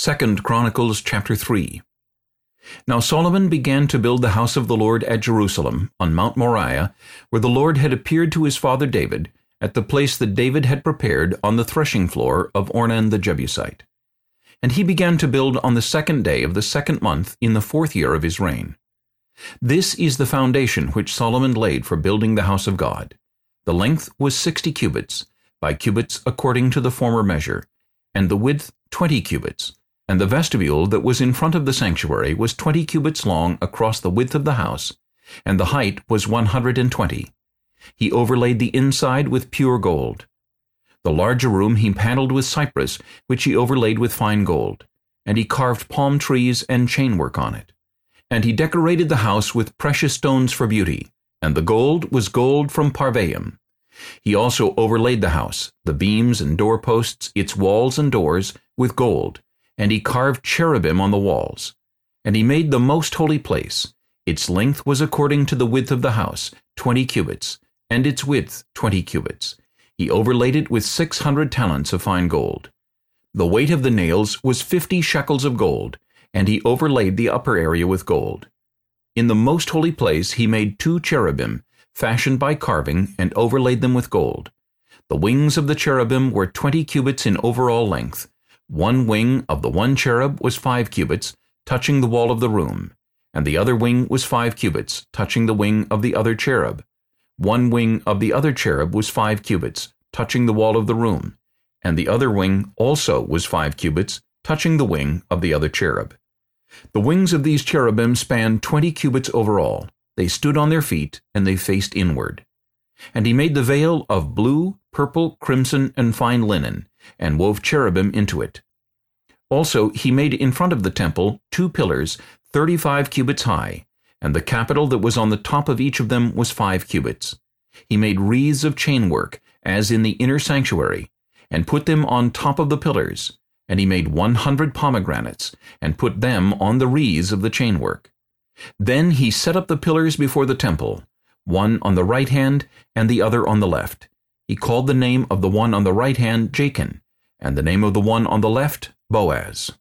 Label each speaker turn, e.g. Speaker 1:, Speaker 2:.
Speaker 1: 2 Chronicles chapter 3 Now Solomon began to build the house of the Lord at Jerusalem, on Mount Moriah, where the Lord had appeared to his father David, at the place that David had prepared on the threshing floor of Ornan the Jebusite. And he began to build on the second day of the second month in the fourth year of his reign. This is the foundation which Solomon laid for building the house of God. The length was sixty cubits, by cubits according to the former measure, and the width twenty cubits, and the vestibule that was in front of the sanctuary was twenty cubits long across the width of the house, and the height was one hundred and twenty. He overlaid the inside with pure gold. The larger room he panelled with cypress, which he overlaid with fine gold, and he carved palm trees and chainwork on it. And he decorated the house with precious stones for beauty, and the gold was gold from Parvaim. He also overlaid the house, the beams and doorposts, its walls and doors, with gold, and he carved cherubim on the walls. And he made the most holy place. Its length was according to the width of the house, twenty cubits, and its width twenty cubits. He overlaid it with six hundred talents of fine gold. The weight of the nails was fifty shekels of gold, and he overlaid the upper area with gold. In the most holy place he made two cherubim, fashioned by carving, and overlaid them with gold. The wings of the cherubim were twenty cubits in overall length, one wing of the one cherub was five cubits, touching the wall of the room, and the other wing was five cubits, touching the wing of the other cherub. One wing of the other cherub was five cubits, touching the wall of the room, and the other wing also was five cubits, touching the wing of the other cherub. The wings of these cherubim spanned twenty cubits over all. They stood on their feet, and they faced inward. And he made the veil of blue, purple, crimson, and fine linen, and wove cherubim into it. Also he made in front of the temple two pillars, thirty-five cubits high, and the capital that was on the top of each of them was five cubits. He made wreaths of chainwork, as in the inner sanctuary, and put them on top of the pillars, and he made one hundred pomegranates, and put them on the wreaths of the chainwork. Then he set up the pillars before the temple, one on the right hand and the other on the left, he called the name of the one on the right hand Jachin, and the name of the one on the left Boaz.